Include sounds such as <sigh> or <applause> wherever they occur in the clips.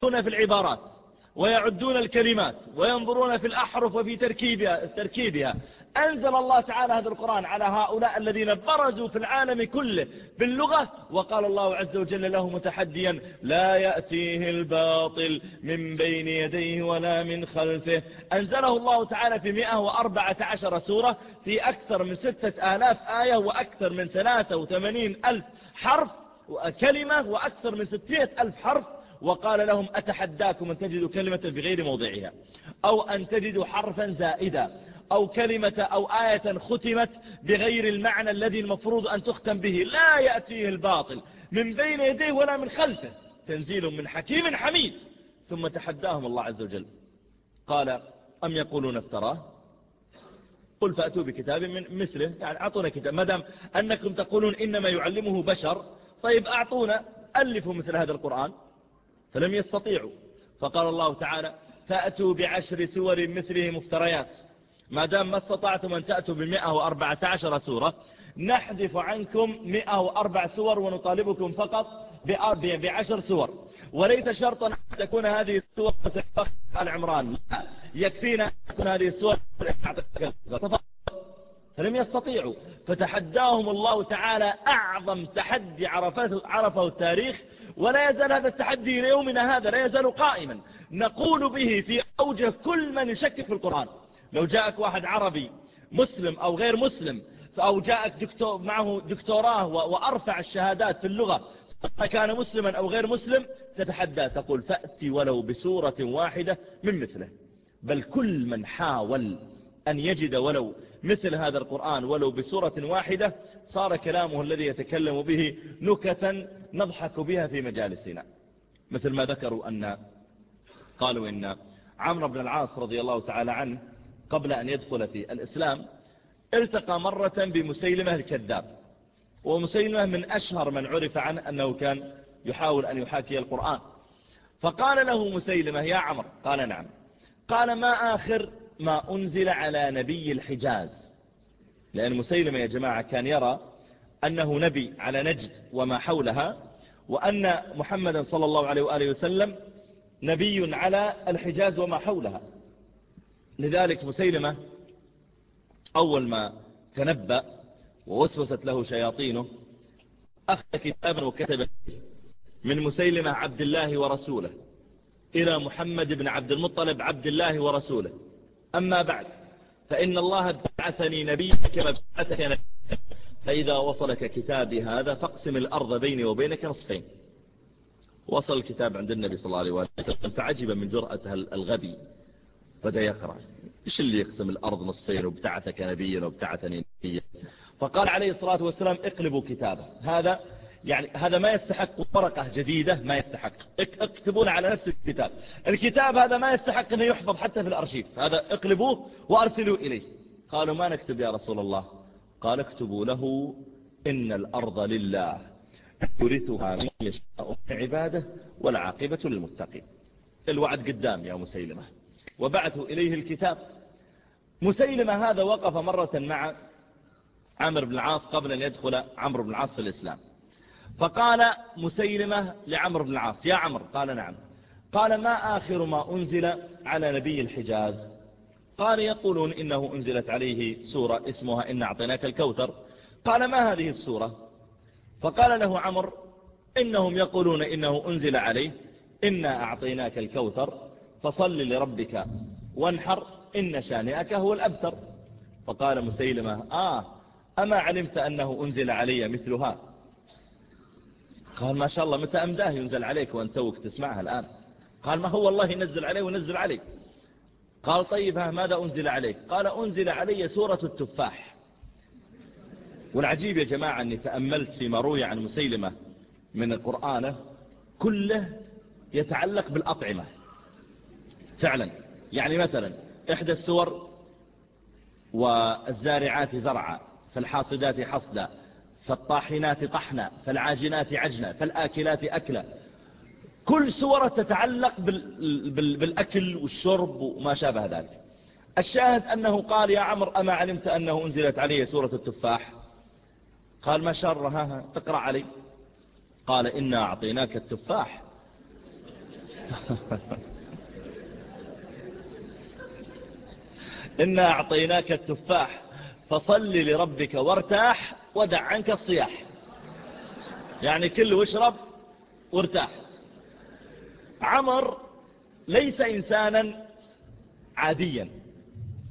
في العبارات ويعدون الكلمات وينظرون في الأحرف وفي تركيبها, تركيبها. أنزل الله تعالى هذا القرآن على هؤلاء الذين برزوا في العالم كله باللغة وقال الله عز وجل له متحديا لا يأتيه الباطل من بين يديه ولا من خلفه. أنزله الله تعالى في 114 سورة في أكثر من ستة آلاف آية وأكثر من 83 ألف حرف وكلمة وأكثر من 600 ألف حرف. وقال لهم أتحداكم أن تجدوا كلمة بغير موضعها أو أن تجدوا حرفا زائدا أو كلمة أو آية ختمت بغير المعنى الذي المفروض أن تختم به لا يأتيه الباطل من بين يديه ولا من خلفه تنزيل من حكيم حميد ثم تحداهم الله عز وجل قال أم يقولون افتراه قل فأتوا بكتاب من مثله يعني أعطونا كتاب مدام أنكم تقولون إنما يعلمه بشر طيب أعطونا ألفوا مثل هذا القرآن فلم يستطيعوا. فقال الله تعالى فأتوا بعشر سور مثله مفتريات. ما دام ما استطعتم أن تأتوا بمئة وأربعة عشر سورة نحذف عنكم مئة وأربع سور ونطالبكم فقط بعشر سور. وليس شرطا أن تكون هذه السور آل عمران. يكفينا أن تكون هذه السور فلم يستطيعوا. فتحداهم الله تعالى أعظم تحدي عرفه, عرفه التاريخ ولا يزال هذا التحدي ليومنا هذا لا يزال قائما. نقول به في أوجه كل من يشكك في القرآن. لو جاءك واحد عربي مسلم أو غير مسلم أو جاءك دكتور معه دكتوراه وأرفع الشهادات في اللغة كان مسلما أو غير مسلم تتحدى تقول فأتي ولو بسورة واحدة من مثله. بل كل من حاول أن يجد ولو مثل هذا القرآن ولو بسورة واحدة صار كلامه الذي يتكلم به نكتا نضحك بها في مجالسنا مثل ما ذكروا أن قالوا إن عمرو بن العاص رضي الله تعالى عنه قبل أن يدخل في الإسلام التقى مرة بمسيلمة الكذاب. ومسيلمة من أشهر من عرف عنه أنه كان يحاول أن يحاكي القرآن. فقال له مسيلمة يا عمر قال نعم. قال ما آخر ما أنزل على نبي الحجاز. لأن مسيلمة يا جماعة كان يرى أنه نبي على نجد وما حولها وأن محمدا صلى الله عليه وآله وسلم نبي على الحجاز وما حولها. لذلك مسيلمة أول ما تنبأ ووسوست له شياطينه أخذ كتابا وكتب من مسيلمة عبد الله ورسوله إلى محمد بن عبد المطلب عبد الله ورسوله. أما بعد فإن الله بعثني نبي كما بعثك نبي. فإذا وصلك كتابي هذا فاقسم الأرض بيني وبينك نصفين. وصل الكتاب عند النبي صلى الله عليه وسلم فعجب من جرأة الغبي. بدأ يقرأ إيش اللي يقسم الأرض نصفين وابتعثك نبيا وابتعثني نبيا؟ فقال عليه الصلاة والسلام اقلبوا كتابه. هذا يعني هذا ما يستحق ورقة جديدة ما يستحق. اكتبون على نفس الكتاب. الكتاب هذا ما يستحق أنه يحفظ حتى في الأرشيف. هذا اقلبوه وأرسلوا إليه. قالوا ما نكتب يا رسول الله؟ قال اكتبوا له إن الأرض لله. يرثها من يشاء من عباده والعاقبة للمتقين. الوعد قدام يا مسيلمة. وبعثوا إليه الكتاب. مسيلمة هذا وقف مرة مع عمرو بن العاص قبل أن يدخل عمرو بن العاص في الإسلام. فقال مسيلمة لعمرو بن العاص يا عمرو. قال نعم. قال ما آخر ما أنزل على نبي الحجاز؟ قال يقولون إنه أنزلت عليه سورة اسمها إن أعطيناك الكوثر. قال ما هذه السورة؟ فقال له عمر إنهم يقولون إنه أنزل عليه إنا أعطيناك الكوثر فصل لربك وانحر إن شانئك هو الأبتر. فقال مسيلمة آه أما علمت أنه أنزل علي مثلها قال ما شاء الله متى أمداه ينزل عليك وأنت توك تسمعها الآن. قال ما هو الله ينزل عليه وينزل عليك. قال طيب ماذا أنزل عليك؟ قال أنزل علي سورة التفاح. والعجيب يا جماعة أني تأملت فيما روي عن مسيلمة من القرآن كله يتعلق بالأطعمة. فعلا. يعني مثلا إحدى السور والزارعات زرعا فالحاصدات حصدا. فالطاحنات طحنا فالعاجنات عجنا فالآكلات أكلا كل سورة تتعلق بالأكل والشرب وما شابه ذلك. الشاهد أنه قال يا عمر أما علمت أنه أنزلت علي سورة التفاح؟ قال ما شرها اقرأ علي. قال إنا أعطيناك التفاح. <laughs> إنا أعطيناك التفاح فصل لربك وارتاح. ودع عنك الصياح. يعني كل واشرب وارتاح. عمر ليس إنسانا عاديا.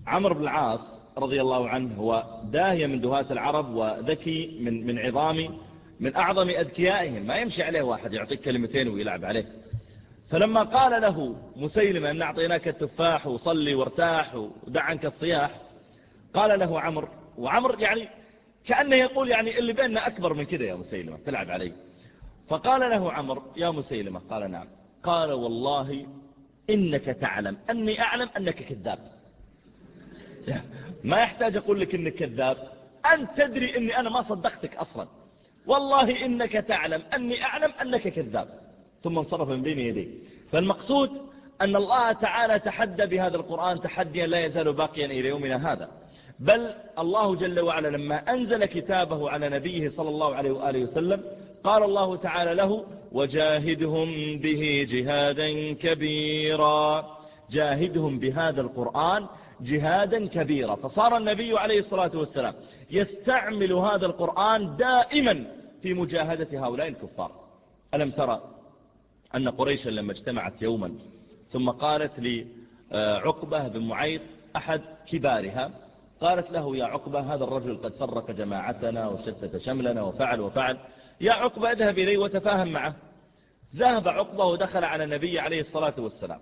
عمر بن العاص رضي الله عنه هو داهية من دهاة العرب وذكي من, من عظام من أعظم أذكيائهم. ما يمشي عليه واحد يعطيك كلمتين ويلعب عليه. فلما قال له مسيلمة أن أعطيناك التفاح وصلي وارتاح ودع عنك الصياح قال له عمر وعمر يعني كأنه يقول يعني اللي بيننا أكبر من كده يا مسيلمة. تلعب علي. فقال له عمر يا مسيلمة قال نعم. قال والله إنك تعلم أني أعلم أنك كذاب. ما يحتاج أقول لك إنك كذاب. أنت تدري أني أنا ما صدقتك أصلا. والله إنك تعلم أني أعلم أنك كذاب. ثم انصرف من بين يديه. فالمقصود أن الله تعالى تحدى بهذا القرآن تحديا لا يزال باقيا إلى يومنا هذا. بل الله جل وعلا لما أنزل كتابه على نبيه صلى الله عليه وآله وسلم قال الله تعالى له وجاهدهم به جهادا كبيرا. جاهدهم بهذا القرآن جهادا كبيرا. فصار النبي عليه الصلاة والسلام يستعمل هذا القرآن دائما في مجاهدة هؤلاء الكفار. ألم ترى أن قريشا لما اجتمعت يوما ثم قالت لعقبة بن معيط أحد كبارها قالت له يا عقبة هذا الرجل قد فرق جماعتنا وشتت شملنا وفعل وفعل. يا عقبة اذهب إليه وتفاهم معه. ذهب عقبة ودخل على النبي عليه الصلاة والسلام.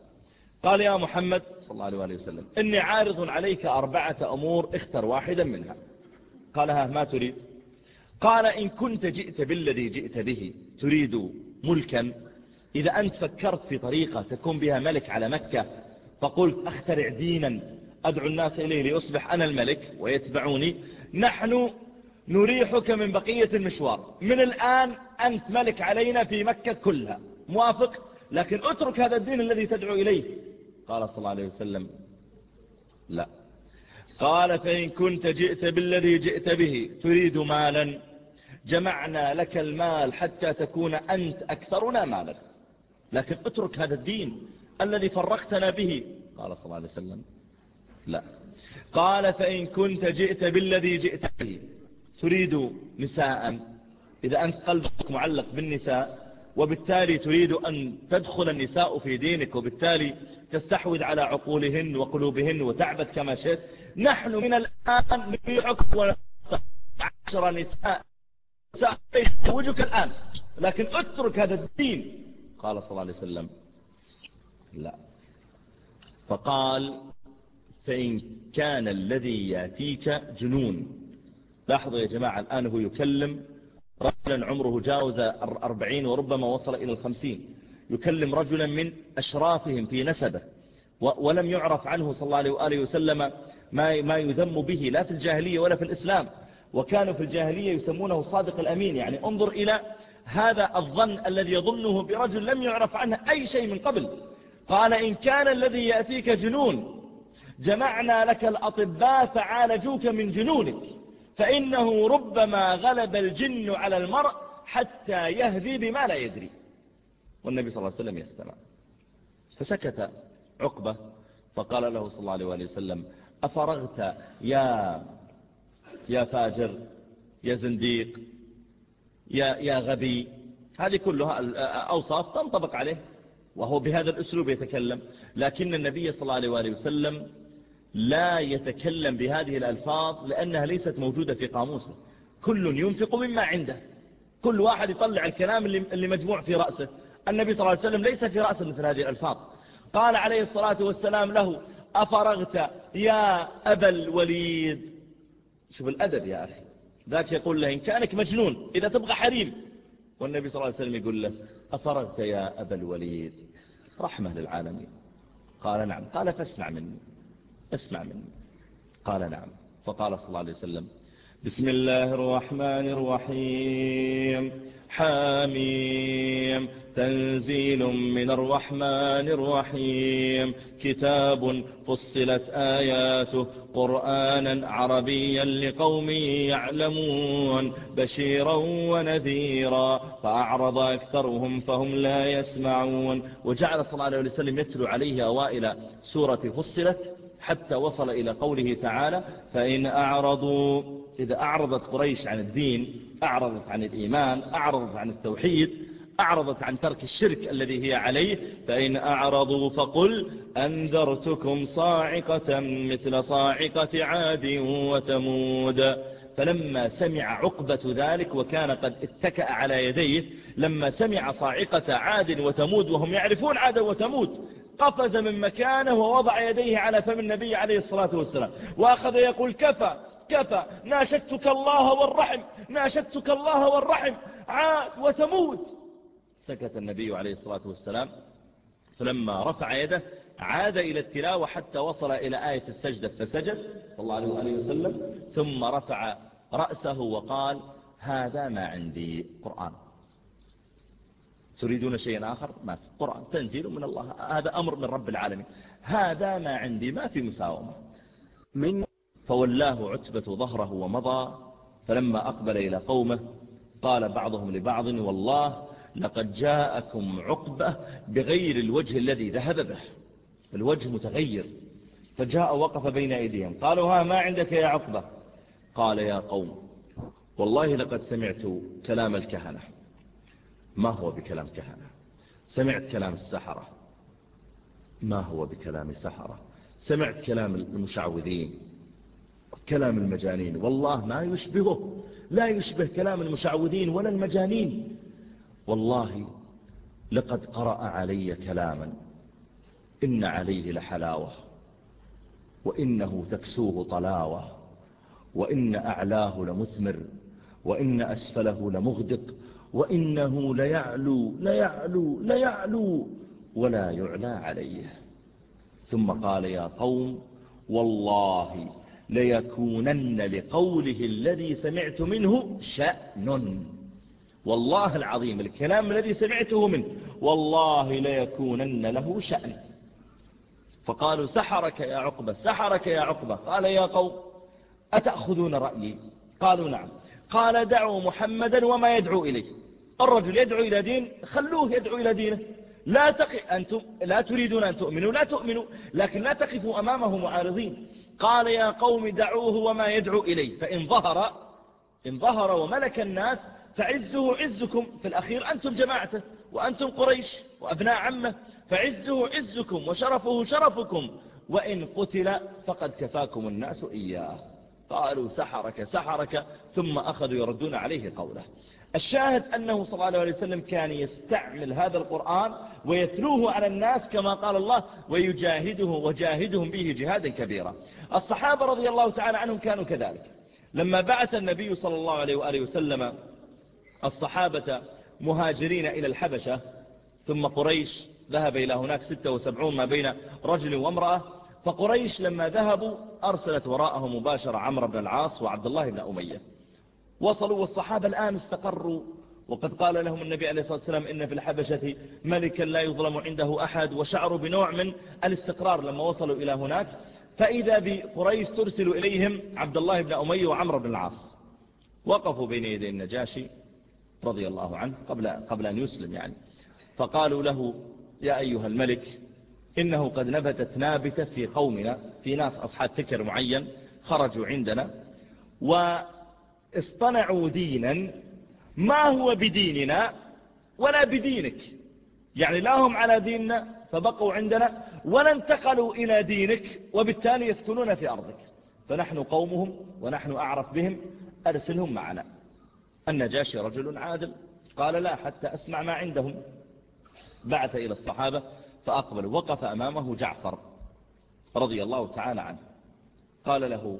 قال يا محمد صلى الله عليه وسلم إني عارض عليك أربعة أمور اختر واحدا منها. قال ها ما تريد? قال إن كنت جئت بالذي جئت به تريد ملكا. إذا أنت فكرت في طريقة تكون بها ملك على مكة فقلت أخترع دينا أدعو الناس إليه ليصبح أنا الملك ويتبعوني. نحن نريحك من بقية المشوار. من الآن أنت ملك علينا في مكة كلها. موافق؟ لكن اترك هذا الدين الذي تدعو إليه. قال صلى الله عليه وسلم لا. قال فإن كنت جئت بالذي جئت به تريد مالا. جمعنا لك المال حتى تكون أنت أكثرنا مالا. لكن اترك هذا الدين الذي فرقتنا به. قال صلى الله عليه وسلم لا. قال فإن كنت جئت بالذي جئت به. تريد نساء إذا أنت قلبك معلق بالنساء وبالتالي تريد أن تدخل النساء في دينك وبالتالي تستحوذ على عقولهن وقلوبهن وتعبد كما شئت. نحن من الآن نبيعك عشر نساء. وجهك الآن لكن اترك هذا الدين. قال صلى الله عليه وسلم لا. فقال فإن كان الذي يأتيك جنون. لاحظوا يا جماعة الآن هو يكلم رجلا عمره جاوز أربعين وربما وصل إلى الخمسين. يكلم رجلا من أشرافهم في نسبة ولم يعرف عنه صلى الله عليه وآله وسلم ما ما يذم به لا في الجاهلية ولا في الإسلام. وكانوا في الجاهلية يسمونه صادق الأمين. يعني انظر إلى هذا الظن الذي يظنه برجل لم يعرف عنه أي شيء من قبل. قال إن كان الذي يأتيك جنون جمعنا لك الأطباء فعالجوك من جنونك فإنه ربما غلب الجن على المرء حتى يهذي بما لا يدري. والنبي صلى الله عليه وسلم يستمع. فسكت عقبة فقال له صلى الله عليه وسلم أفرغت يا يا فاجر يا زنديق يا, يا غبي هذه كلها أوصاف تنطبق عليه وهو بهذا الأسلوب يتكلم. لكن النبي صلى الله عليه وسلم لا يتكلم بهذه الألفاظ لأنها ليست موجودة في قاموسه. كل ينفق مما عنده. كل واحد يطلع الكلام اللي مجموع في رأسه. النبي صلى الله عليه وسلم ليس في رأسه مثل هذه الألفاظ. قال عليه الصلاة والسلام له أفرغت يا أبا الوليد؟ شوف الأدب يا أخي. ذاك يقول له إن كانك مجنون إذا تبغى حريم. والنبي صلى الله عليه وسلم يقول له أفرغت يا أبا الوليد؟ رحمة للعالمين. قال نعم. قال فاسمع مني. اسمع مني. قال نعم. فقال صلى الله عليه وسلم بسم الله الرحمن الرحيم. حاميم. تنزيل من الرحمن الرحيم. كتاب فصلت آياته قرآنا عربيا لقوم يعلمون بشيرا ونذيرا. فأعرض أكثرهم فهم لا يسمعون. وجعل صلى الله عليه وسلم يتلو عليه أوائل سورة فصلت حتى وصل إلى قوله تعالى فإن أعرضوا إذا أعرضت قريش عن الدين أعرضت عن الإيمان أعرضت عن التوحيد أعرضت عن ترك الشرك الذي هي عليه فإن أعرضوا فقل أنذرتكم صاعقة مثل صاعقة عاد وتمود فلما سمع عقبة ذلك وكان قد اتكأ على يديه لما سمع صاعقة عاد وتمود وهم يعرفون عاد وتمود قفز من مكانه ووضع يديه على فم النبي عليه الصلاة والسلام. وأخذ يقول كفى كفى ناشدتك الله والرحم ناشدتك الله والرحم عاد وتمود سكت النبي عليه الصلاة والسلام. فلما رفع يده عاد إلى التلاوة حتى وصل إلى آية السجدة فسجد صلى الله عليه وسلم. ثم رفع رأسه وقال هذا ما عندي قرآن. تريدون شيئا آخر؟ ما في. قرآن تنزيل من الله. هذا أمر من رب العالمين. هذا ما عندي. ما في مساومة. من فولاه عتبة ظهره ومضى فلما أقبل إلى قومه قال بعضهم لبعض والله لقد جاءكم عقبة بغير الوجه الذي ذهب به. الوجه متغير. فجاء وقف بين أيديهم. قالوا ها ما عندك يا عقبة؟ قال يا قوم والله لقد سمعت كلام الكهنة. ما هو بكلام كهنة؟ سمعت كلام السحرة. ما هو بكلام سحرة؟ سمعت كلام المشعوذين كلام المجانين. والله ما يشبهه لا يشبه كلام المشعوذين ولا المجانين. والله لقد قرأ علي كلاما إن عليه لحلاوة وإنه تكسوه طلاوة وإن أعلاه لمثمر وإن أسفله لمغدق وإنه ليعلو ليعلو ليعلو ولا يعلى عليه. ثم قال يا قوم والله ليكونن لقوله الذي سمعت منه شأن. والله العظيم الكلام الذي سمعته منه والله ليكونن له شأن. فقالوا سحرك يا عقبة سحرك يا عقبة. قال يا قوم أتأخذون رأيي؟ قالوا نعم. قال دعوا محمدا وما يدعو إليه. الرجل يدعو إلى دين خلوه يدعو إلى دينه. لا تق... أنتم لا تريدون أن تؤمنوا لا تؤمنوا لكن لا تقفوا أمامه معارضين. قال يا قوم دعوه وما يدعو إليه. فإن ظهر إن ظهر وملك الناس فعزه عزكم. في الأخير أنتم جماعته وأنتم قريش وأبناء عمه. فعزه عزكم وشرفه شرفكم. وإن قتل فقد كفاكم الناس إياه. قالوا سحرك سحرك ثم أخذوا يردون عليه قوله. الشاهد أنه صلى الله عليه وسلم كان يستعمل هذا القرآن ويتلوه على الناس كما قال الله ويجاهده وجاهدهم به جهادا كبيرا. الصحابة رضي الله تعالى عنهم كانوا كذلك. لما بعث النبي صلى الله عليه وآله وسلم الصحابة مهاجرين إلى الحبشة ثم قريش ذهب إلى هناك 76 ما بين رجل وامرأة فقريش لما ذهبوا أرسلت وراءه مباشرة عمرو بن العاص وعبد الله بن أمية. وصلوا والصحابة الآن استقروا. وقد قال لهم النبي عليه الصلاة والسلام إن في الحبشة ملكا لا يظلم عنده أحد وشعروا بنوع من الاستقرار لما وصلوا إلى هناك. فإذا بقريش ترسل إليهم عبد الله بن أمية وعمر بن العاص. وقفوا بين يدي النجاشي رضي الله عنه قبل, قبل أن يسلم يعني. فقالوا له يا أيها الملك إنه قد نبتت نابتة في قومنا في ناس أصحاب فكر معين خرجوا عندنا واصطنعوا دينا ما هو بديننا ولا بدينك. يعني لا هم على ديننا فبقوا عندنا ولا انتقلوا إلى دينك وبالتالي يسكنون في أرضك. فنحن قومهم ونحن أعرف بهم أرسلهم معنا. النجاشي رجل عادل قال لا حتى أسمع ما عندهم. بعث إلى الصحابة فأقبل وقف أمامه جعفر رضي الله تعالى عنه. قال له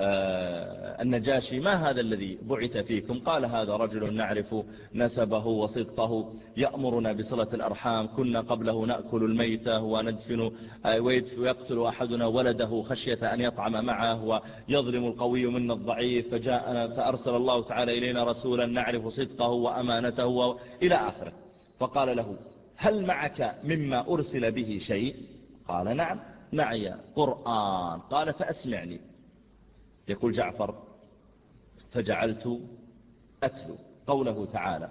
النجاشي ما هذا الذي بعث فيكم؟ قال هذا رجل نعرف نسبه وصدقه يأمرنا بصلة الأرحام كنا قبله نأكل الميتة وندفن آه، ويقتل أحدنا ولده خشية أن يطعم معه ويظلم القوي منا الضعيف فجاءنا فأرسل الله تعالى إلينا رسولا نعرف صدقه وأمانته إلى آخره. فقال له هل معك مما أرسل به شيء؟ قال نعم معي قرآن. قال فأسمعني. يقول جعفر فجعلت أتلو قوله تعالى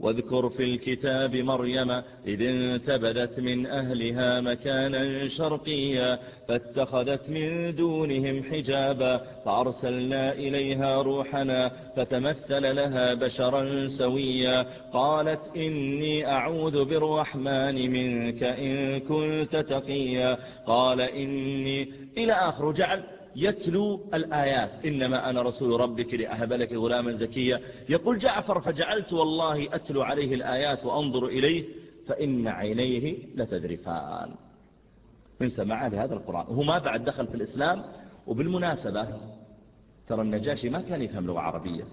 واذكر في الكتاب مريم إذ انتبذت من أهلها مكانا شرقيا فاتخذت من دونهم حجابا فأرسلنا إليها روحنا فتمثل لها بشرا سويا قالت إني أعوذ بالرحمن منك إن كنت تقيا قال إني إلى آخر جعل يتلو الآيات. إنما أنا رسول ربك لأهب لك غلاما زكيا. يقول جعفر فجعلت والله أتلو عليه الآيات وأنظر إليه فإن عينيه لتذرفان من سماع لهذا القرآن. وهو ما بعد دخل في الإسلام وبالمناسبة ترى النجاشي ما كان يفهم لغة عربية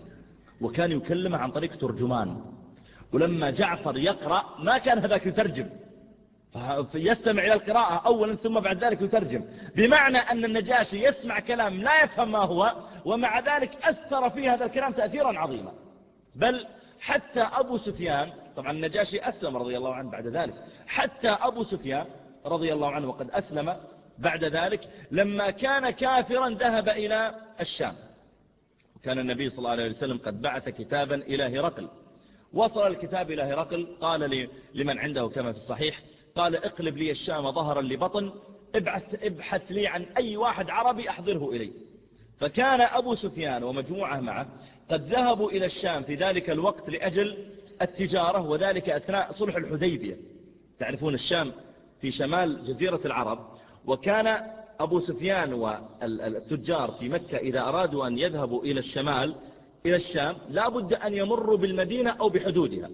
وكان يكلمه عن طريق ترجمان. ولما جعفر يقرأ ما كان هذاك يترجم. فيستمع إلى القراءة أولا ثم بعد ذلك يترجم. بمعنى أن النجاشي يسمع كلام لا يفهم ما هو ومع ذلك أثر في هذا الكلام تأثيرا عظيما. بل حتى أبو سفيان طبعا النجاشي أسلم رضي الله عنه بعد ذلك حتى أبو سفيان رضي الله عنه وقد أسلم بعد ذلك لما كان كافرا ذهب إلى الشام. وكان النبي صلى الله عليه وسلم قد بعث كتابا إلى هرقل. وصل الكتاب إلى هرقل قال لمن عنده كما في الصحيح قال اقلب لي الشام ظهرا لبطن ابحث, ابحث لي عن أي واحد عربي أحضره إلي. فكان أبو سفيان ومجموعة معه قد ذهبوا إلى الشام في ذلك الوقت لأجل التجارة وذلك أثناء صلح الحديبية. تعرفون الشام في شمال جزيرة العرب وكان أبو سفيان والتجار في مكة إذا أرادوا أن يذهبوا إلى الشمال إلى الشام لا بد أن يمروا بالمدينة أو بحدودها.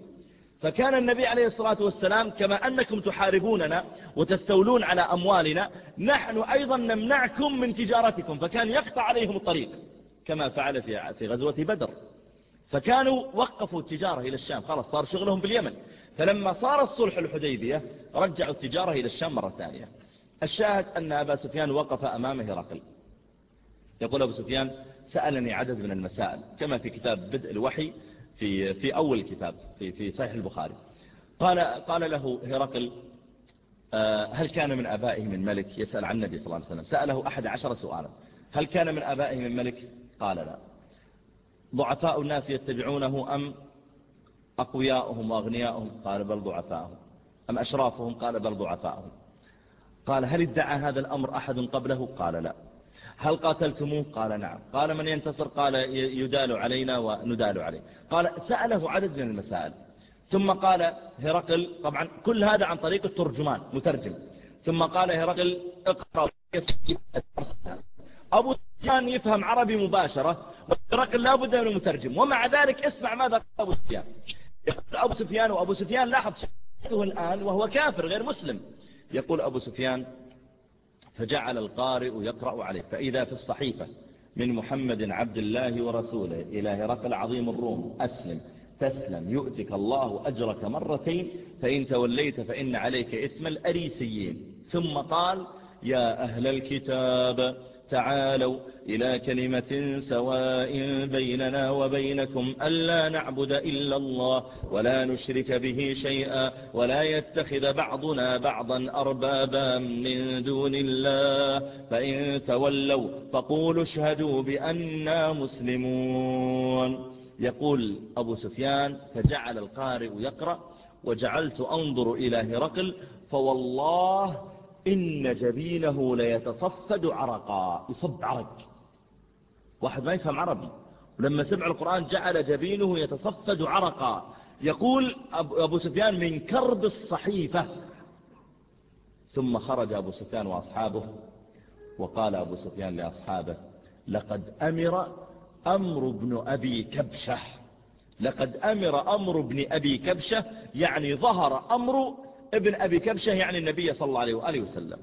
فكان النبي عليه الصلاة والسلام كما أنكم تحاربوننا وتستولون على أموالنا نحن أيضا نمنعكم من تجارتكم فكان يقطع عليهم الطريق كما فعل في غزوة بدر. فكانوا وقفوا التجارة إلى الشام خلاص صار شغلهم باليمن. فلما صار الصلح الحديبية رجعوا التجارة إلى الشام مرة ثانية. الشاهد أن أبا سفيان وقف أمام هرقل. يقول أبو سفيان سألني عدد من المسائل كما في كتاب بدء الوحي في في أول الكتاب في في صحيح البخاري. قال قال له هرقل آه، هل كان من آبائه من ملك؟ يسأل عن النبي صلى الله عليه وسلم. سأله أحد عشر سؤالا. هل كان من آبائه من ملك؟ قال لا. ضعفاء الناس يتبعونه أم أقوياؤهم وأغنياؤهم؟ قال بل ضعفاءهم أم أشرافهم؟ قال بل ضعفاءهم قال هل ادعى هذا الأمر أحد قبله؟ قال لا. هل قاتلتموه؟ قال نعم. قال من ينتصر؟ قال يدال علينا وندال عليه. قال سأله عدد من المسائل. ثم قال هرقل طبعا كل هذا عن طريق الترجمان مترجم. ثم قال هرقل اقرأ أبو سفيان يفهم عربي مباشرة وهرقل لا بد من المترجم. ومع ذلك اسمع ماذا قال أبو سفيان. يقول أبو سفيان وأبو سفيان لاحظ شخصيته الآن وهو كافر غير مسلم. يقول أبو سفيان فجعل القارئ يقرأ عليه. فإذا في الصحيفة من محمد عبد الله ورسوله إلى هرقل عظيم الروم أسلم تسلم يؤتك الله أجرك مرتين فإن توليت فإن عليك إثم الأريسيين. ثم قال يا أهل الكتاب تعالوا إلى كلمة سواء بيننا وبينكم ألا نعبد إلا الله ولا نشرك به شيئا ولا يتخذ بعضنا بعضا أربابا من دون الله فإن تولوا فقولوا اشهدوا بأننا مسلمون. يقول أبو سفيان فجعل القارئ يقرأ وجعلت أنظر إلى هرقل فوالله إن جبينه ليتصفد عرقا يصب عرق. واحد ما يفهم عربي. ولما سمع القرآن جعل جبينه يتصفد عرقا. يقول أبو سفيان من كرب الصحيفة. ثم خرج أبو سفيان وأصحابه وقال أبو سفيان لأصحابه لقد أمر أمر بن أبي كبشة. لقد أمر أمر بن أبي كبشة يعني ظهر أمر ابن أبي كبشة يعني النبي صلى الله عليه وسلم.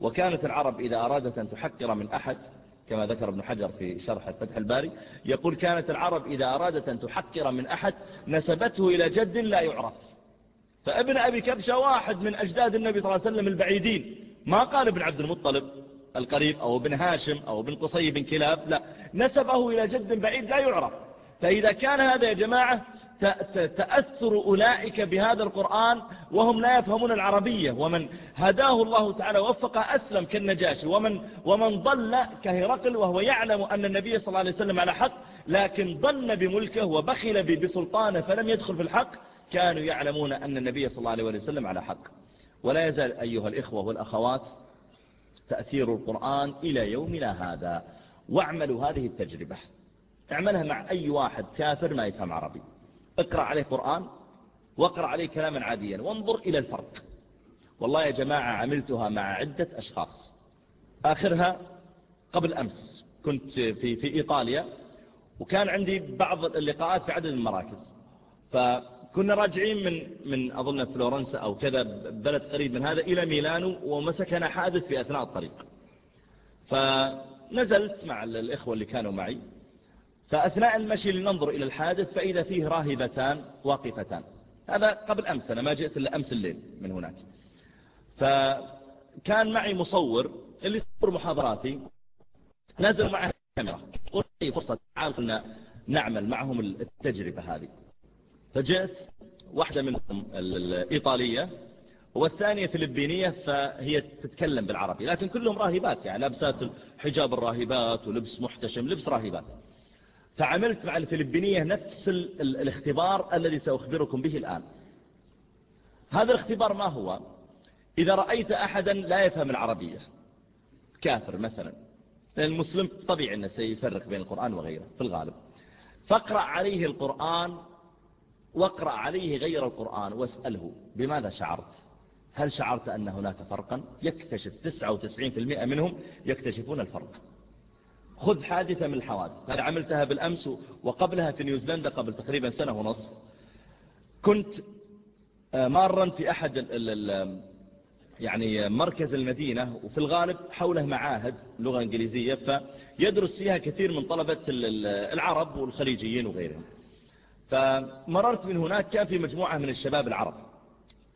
وكانت العرب إذا أرادت أن تحقر من أحد كما ذكر ابن حجر في شرح الفتح الباري يقول كانت العرب إذا أرادت أن تحقر من أحد نسبته إلى جد لا يعرف. فابن أبي كبشة واحد من أجداد النبي صلى الله عليه وسلم البعيدين. ما قال ابن عبد المطلب القريب أو ابن هاشم أو ابن قصي بن كلاب لا. نسبه إلى جد بعيد لا يعرف. فإذا كان هذا يا جماعة تأثر أولئك بهذا القرآن وهم لا يفهمون العربية. ومن هداه الله تعالى وفق أسلم كالنجاشي. ومن, ومن ضل كهرقل وهو يعلم أن النبي صلى الله عليه وسلم على حق لكن ضن بملكه وبخل بسلطانه فلم يدخل في الحق كانوا يعلمون أن النبي صلى الله عليه وسلم على حق. ولا يزال أيها الإخوة والأخوات تأثير القرآن إلى يومنا هذا. واعملوا هذه التجربة. اعملها مع أي واحد كافر ما يفهم عربي. اقرأ عليه قرآن واقرأ عليه كلاما عاديا وانظر إلى الفرق. والله يا جماعة عملتها مع عدة أشخاص. آخرها قبل أمس كنت في, في إيطاليا وكان عندي بعض اللقاءات في عدد المراكز. فكنا راجعين من, من أظن فلورنسا أو كذا بلد قريب من هذا إلى ميلانو ومسكنا حادث في أثناء الطريق. فنزلت مع الإخوة اللي كانوا معي. فأثناء المشي لننظر إلى الحادث فإذا فيه راهبتان واقفتان. هذا قبل أمس أنا ما جئت إلا أمس الليل من هناك. فكان معي مصور اللي صور محاضراتي نزل معه الكاميرا. قلت لي فرصة تعال نعمل معهم التجربة هذه. فجئت واحدة منهم الإيطالية والثانية فلبينية فهي تتكلم بالعربي. لكن كلهم راهبات يعني لابسات حجاب الراهبات ولبس محتشم لبس راهبات. فعملت مع الفلبينية نفس الاختبار الذي سأخبركم به الآن. هذا الاختبار ما هو؟ إذا رأيت أحدا لا يفهم العربية كافر مثلا المسلم طبيعي أنه سيفرق بين القرآن وغيره في الغالب. فاقرأ عليه القرآن واقرأ عليه غير القرآن واسأله بماذا شعرت؟ هل شعرت أن هناك فرقا؟ يكتشف 99% منهم يكتشفون الفرق. خذ حادثة من الحوادث. هذا عملتها بالأمس وقبلها في نيوزيلندا قبل تقريبا سنة ونصف كنت آه، مارا في أحد ال ال يعني مركز المدينة وفي الغالب حوله معاهد لغة إنجليزية فيدرس فيها كثير من طلبة العرب والخليجيين وغيرهم. فمررت من هناك كان في مجموعة من الشباب العرب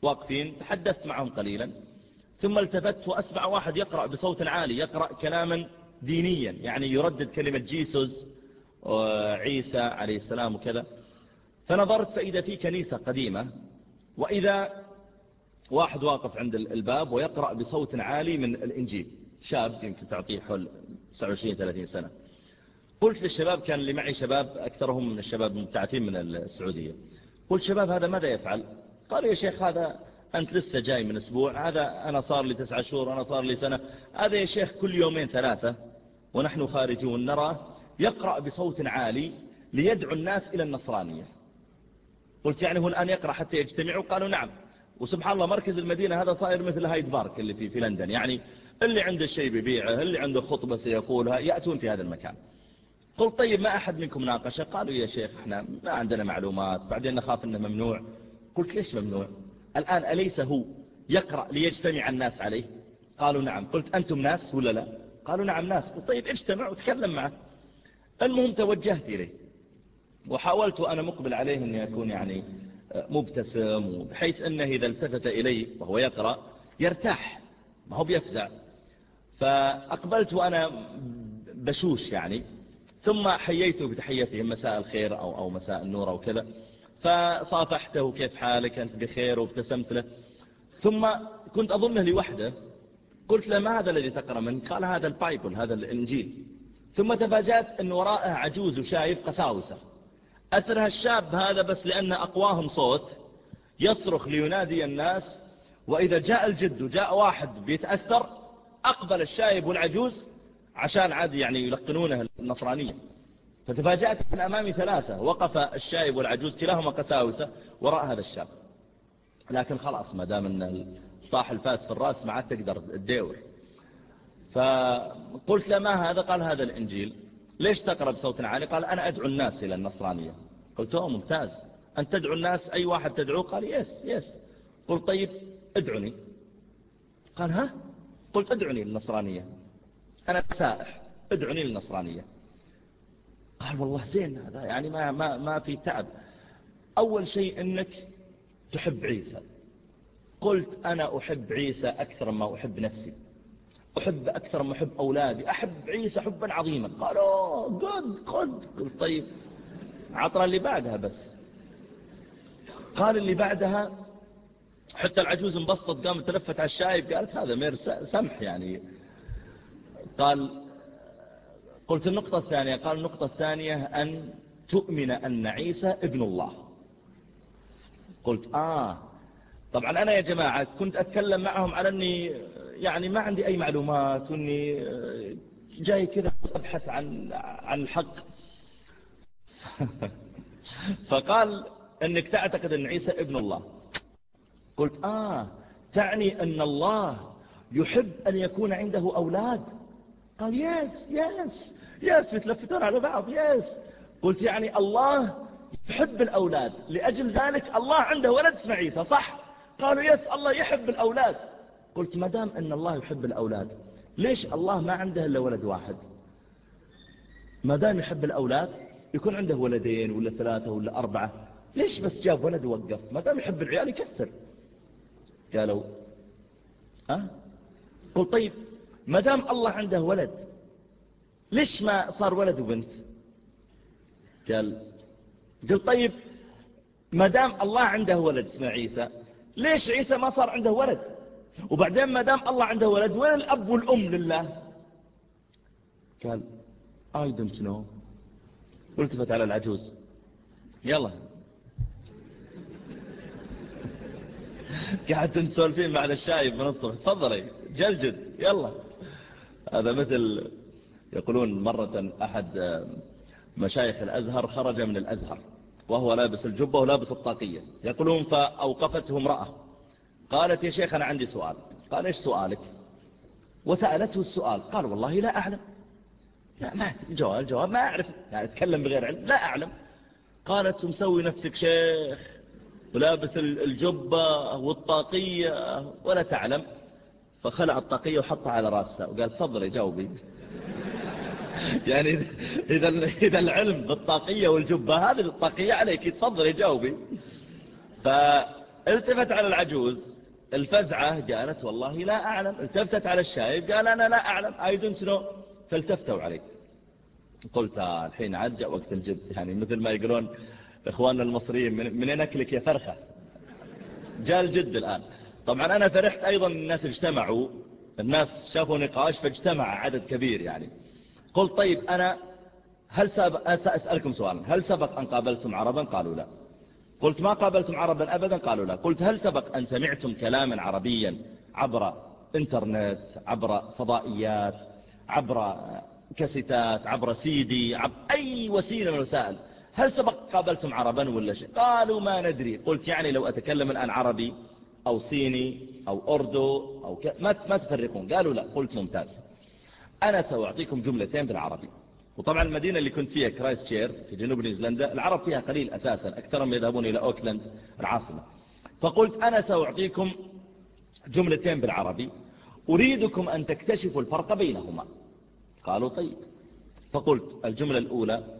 واقفين تحدثت معهم قليلا ثم التفت وأسمع واحد يقرأ بصوت عالي يقرأ كلاما دينيا. يعني يردد كلمة جيسوس وعيسى عليه السلام وكذا. فنظرت فإذا في كنيسة قديمة وإذا واحد واقف عند الباب ويقرأ بصوت عالي من الإنجيل. شاب يمكن تعطيه حول 29-30 سنة. قلت للشباب كان اللي معي شباب أكثرهم من الشباب المبتعثين من السعودية. قلت شباب هذا ماذا يفعل؟ قال يا شيخ هذا أنت لسه جاي من أسبوع هذا أنا صار لي تسعة شهور أنا صار لي سنة. هذا يا شيخ كل يومين ثلاثة ونحن خارجون نرى يقرأ بصوت عالي ليدعو الناس إلى النصرانية. قلت يعني هو الآن يقرأ حتى يجتمعوا قالوا نعم. وسبحان الله مركز المدينة هذا صاير مثل هايد بارك اللي في, في لندن. يعني اللي عنده الشيء بيبيعه اللي عنده خطبة سيقولها يأتون في هذا المكان. قلت طيب ما أحد منكم ناقشه؟ قالوا يا شيخ إحنا ما عندنا معلومات بعدين نخاف إنه ممنوع. قلت ليش ممنوع؟ الآن أليس هو يقرأ ليجتمع الناس عليه؟ قالوا نعم. قلت أنتم ناس ولا لا؟ قالوا نعم ناس. طيب اجتمع وتكلم معه. المهم توجهت إليه. وحاولت وأنا مقبل عليه أني أكون يعني مبتسم بحيث أنه إذا التفت إلي وهو يقرأ يرتاح ما هو بيفزع. فأقبلت وأنا بشوش يعني. ثم حييته بتحيته مساء الخير أو, أو مساء النور أو كذا. فصافحته كيف حالك؟ أنت بخير؟ وابتسمت له. ثم كنت أظنه لوحده. قلت له ما هذا الذي تقرأ منه؟ قال هذا البايبل هذا الإنجيل. ثم تفاجأت أن وراءه عجوز وشايب قساوسة. أثرها الشاب هذا بس لأن أقواهم صوت يصرخ لينادي الناس وإذا جاء الجد وجاء واحد بيتأثر أقبل الشايب والعجوز عشان عاد يعني يلقنونه النصرانية. فتفاجأت من أمامي ثلاثة وقف الشايب والعجوز كلاهما قساوسة وراء هذا الشاب. لكن خلاص ما دام أن طاح الفاس في الرأس ما عاد تقدر تدور فقلت له ما هذا؟ قال هذا الإنجيل. ليش تقرأ بصوت عالي؟ قال أنا أدعو الناس إلى النصرانية. قلت له ممتاز. أن تدعو الناس؟ أي واحد تدعوه؟ قال yes yes. قلت طيب ادعني. قال ها؟ قلت ادعني للنصرانية. أنا سائح ادعني للنصرانية. قال والله زين هذا يعني ما, ما, ما في تعب. أول شيء أنك تحب عيسى. قلت أنا أحب عيسى أكثر ما أحب نفسي. أحب أكثر ما أحب أولادي. أحب عيسى حبا عظيما. قالوا قد قد قلت طيب عطنا اللي بعدها بس. قال اللي بعدها؟ حتى العجوز انبسطت قامت تلفت على الشايب قالت هذا مير سمح يعني. قال قلت النقطة الثانية. قال النقطة الثانية أن تؤمن أن عيسى ابن الله. قلت آه. طبعا أنا يا جماعة كنت أتكلم معهم على أني يعني ما عندي أي معلومات وأني جاي كذا أبحث عن عن الحق. <laughs> فقال أنك تعتقد أن عيسى ابن الله. قلت آه تعني أن الله يحب أن يكون عنده أولاد؟ قال yes yes yes يتلفتون على بعض yes. قلت يعني الله يحب الأولاد لأجل ذلك الله عنده ولد اسمه عيسى صح؟ قالوا yes الله يحب الأولاد. قلت ما دام أن الله يحب الأولاد ليش الله ما عنده إلا ولد واحد؟ ما دام يحب الأولاد يكون عنده ولدين ولا ثلاثة ولا أربعة. ليش بس جاب ولد ووقف؟ ما دام يحب العيال يكثر. قالوا ها؟ قل طيب ما دام الله عنده ولد ليش ما صار ولد وبنت؟ قال قل طيب ما دام الله عنده ولد اسمه عيسى ليش عيسى ما صار عنده ولد؟ وبعدين ما دام الله عنده ولد وين الأب والأم لله؟ قال I don't know. والتفت على العجوز. يلا. <laughs> قاعد تنسولفين مع الشايب من الصبح. تفضلي جلجد يلا. هذا مثل يقولون مرة أحد مشايخ الأزهر خرج من الأزهر. وهو لابس الجبة ولابس الطاقية. يقولون فأوقفته امرأة. قالت يا شيخ أنا عندي سؤال. قال إيش سؤالك؟ وسألته السؤال. قال والله لا أعلم. لا ما الجواب الجواب ما أعرف. يعني أتكلم بغير علم. لا أعلم. قالت مسوي نفسك شيخ. ولابس الجبة والطاقية. ولا تعلم. فخلع الطاقية وحطها على رأسه وقال تفضلي جاوبي يعني إذا إذا العلم بالطاقية والجبة هذه الطاقية عليك تفضلي جاوبي. فالتفت على العجوز الفزعة قالت والله لا أعلم التفتت على الشايب قال أنا لا أعلم I don't know. فالتفتوا عليه قلت الحين عاد وقت الجد يعني مثل ما يقولون إخواننا المصريين من أكلك يا فرخة. جاء الجد الآن. طبعا أنا فرحت أيضا الناس اجتمعوا الناس شافوا نقاش فاجتمع عدد كبير يعني. قلت طيب أنا هل سابق سأسألكم سؤالا هل سبق أن قابلتم عربا؟ قالوا لا. قلت ما قابلتم عربا أبدا؟ قالوا لا. قلت هل سبق أن سمعتم كلاما عربيا عبر إنترنت عبر فضائيات عبر كاسيتات عبر سيدي عبر أي وسيلة من الوسائل؟ هل سبق قابلتم عربا ولا شيء؟ قالوا ما ندري. قلت يعني لو أتكلم الآن عربي أو صيني أو أردو أو ك... ما تفرقون؟ قالوا لا. قلت ممتاز. أنا سأعطيكم جملتين بالعربي. وطبعا المدينة اللي كنت فيها كرايست تشيرش في جنوب نيوزيلندا العرب فيها قليل أساسا أكثرهم يذهبون إلى أوكلاند العاصمة. فقلت أنا سأعطيكم جملتين بالعربي أريدكم أن تكتشفوا الفرق بينهما. قالوا طيب. فقلت الجملة الأولى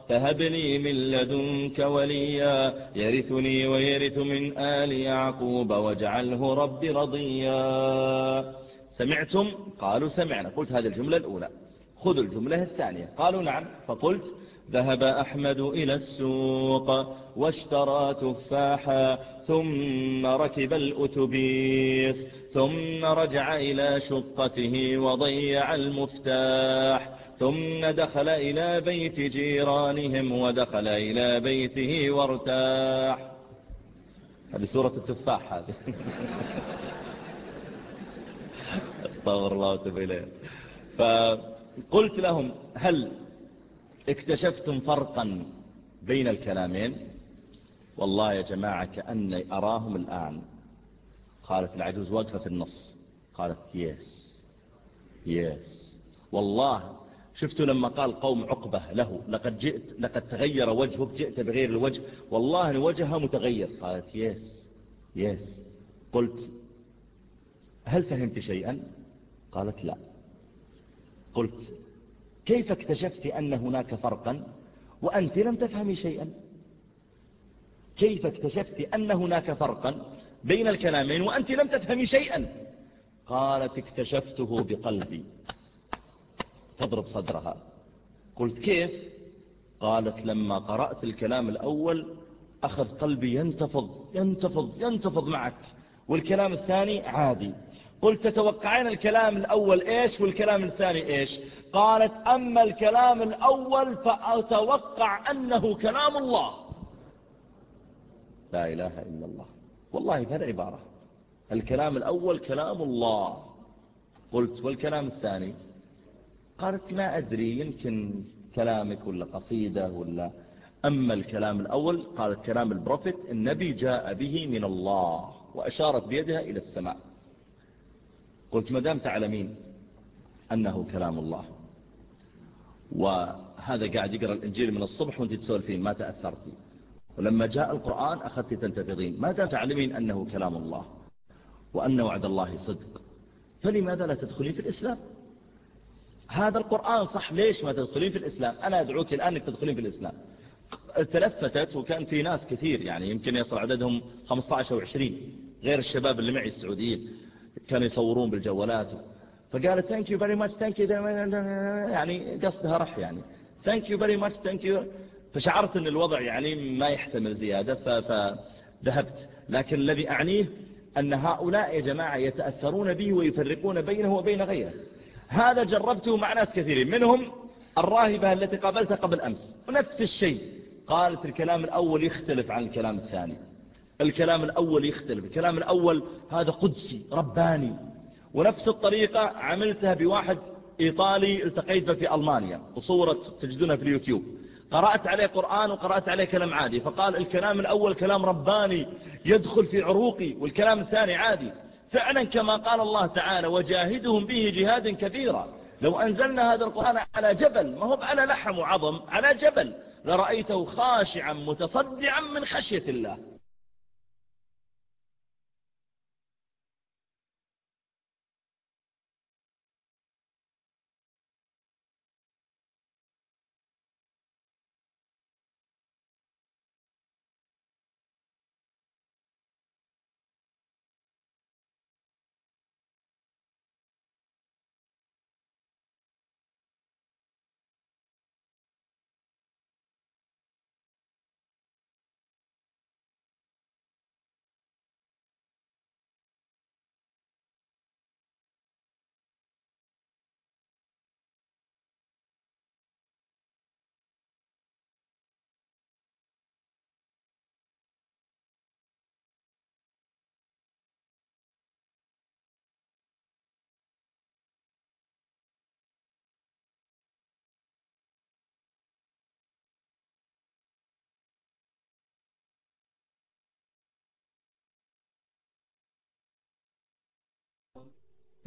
فهب لي من لدنك وليا يرثني ويرث من آل يعقوب واجعله رب رضيا. سمعتم؟ قالوا سمعنا. قلت هذه الجملة الأولى. خذوا الجملة الثانية. قالوا نعم. فقلت ذهب أحمد إلى السوق واشترى تفاحا ثم ركب الأتبيس ثم رجع إلى شقته وضيع المفتاح. ثم دخل إلى بيت جيرانهم ودخل إلى بيته وارتاح. هذه سورة التفاح هذه. <laughs> أستغفر الله وتب إليه. فقلت لهم هل اكتشفتم فرقا بين الكلامين؟ والله يا جماعة كأني أراهم الآن. قالت العجوز واقفة في النص. قالت yes yes والله شفتوا لما قال قوم عقبة له لقد جئت لقد تغير وجهك جئت بغير الوجه. والله وجهها متغير. قالت yes yes. قلت هل فهمت شيئا؟ قالت لا. قلت كيف اكتشفت أن هناك فرقا وأنت لم تفهمي شيئا؟ كيف اكتشفت أن هناك فرقا بين الكلامين وأنت لم تفهمي شيئا؟ قالت اكتشفته بقلبي. تضرب صدرها. قلت كيف؟ قالت لما قرأت الكلام الأول أخذ قلبي ينتفض ينتفض ينتفض معك. والكلام الثاني عادي. قلت تتوقعين الكلام الأول إيش والكلام الثاني إيش؟ قالت أما الكلام الأول فأتوقع أنه كلام الله. لا إله إلا الله. والله بهالعبارة الكلام الأول كلام الله. قلت والكلام الثاني؟ قالت ما أدري يمكن كلامك ولا قصيدة ولا أما الكلام الأول قالت كلام البروفيت النبي جاء به من الله وأشارت بيدها إلى السماء. قلت مدام تعلمين أنه كلام الله. وهذا قاعد يقرأ الإنجيل من الصبح وأنت تسولفين ما تأثرتي. ولما جاء القرآن أخذت تنتفضين ما دام تعلمين أنه كلام الله وأن وعد الله صدق فلماذا لا تدخلين في الإسلام؟ هذا القرآن صح ليش ما تدخلين في الإسلام؟ أنا أدعوك الآن أنك تدخلين في الإسلام. تلفتت وكان في ناس كثير يعني يمكن يصل عددهم 15 أو 20 غير الشباب اللي معي السعوديين كانوا يصورون بالجوالات. فقالت thank you very much thank you يعني قصدها رح يعني. thank you very much thank you. فشعرت أن الوضع يعني ما يحتمل زيادة فذهبت. لكن الذي أعنيه أن هؤلاء يا جماعة يتأثرون به ويفرقون بينه وبين غيره. هذا جربته مع ناس كثيرين منهم الراهبة التي قابلتها قبل أمس ونفس الشيء. قالت الكلام الأول يختلف عن الكلام الثاني. الكلام الأول يختلف الكلام الأول هذا قدسي رباني. ونفس الطريقة عملتها بواحد إيطالي التقيت في ألمانيا وصورت تجدونها في اليوتيوب. قرأت عليه قرآن وقرأت عليه كلام عادي. فقال الكلام الأول كلام رباني يدخل في عروقي والكلام الثاني عادي. فعلا كما قال الله تعالى وجاهدهم به جهاد كثيرا لو أنزلنا هذا القرآن على جبل ما هو على لحم وعظم على جبل. لرأيته خاشعا متصدعا من خشية الله.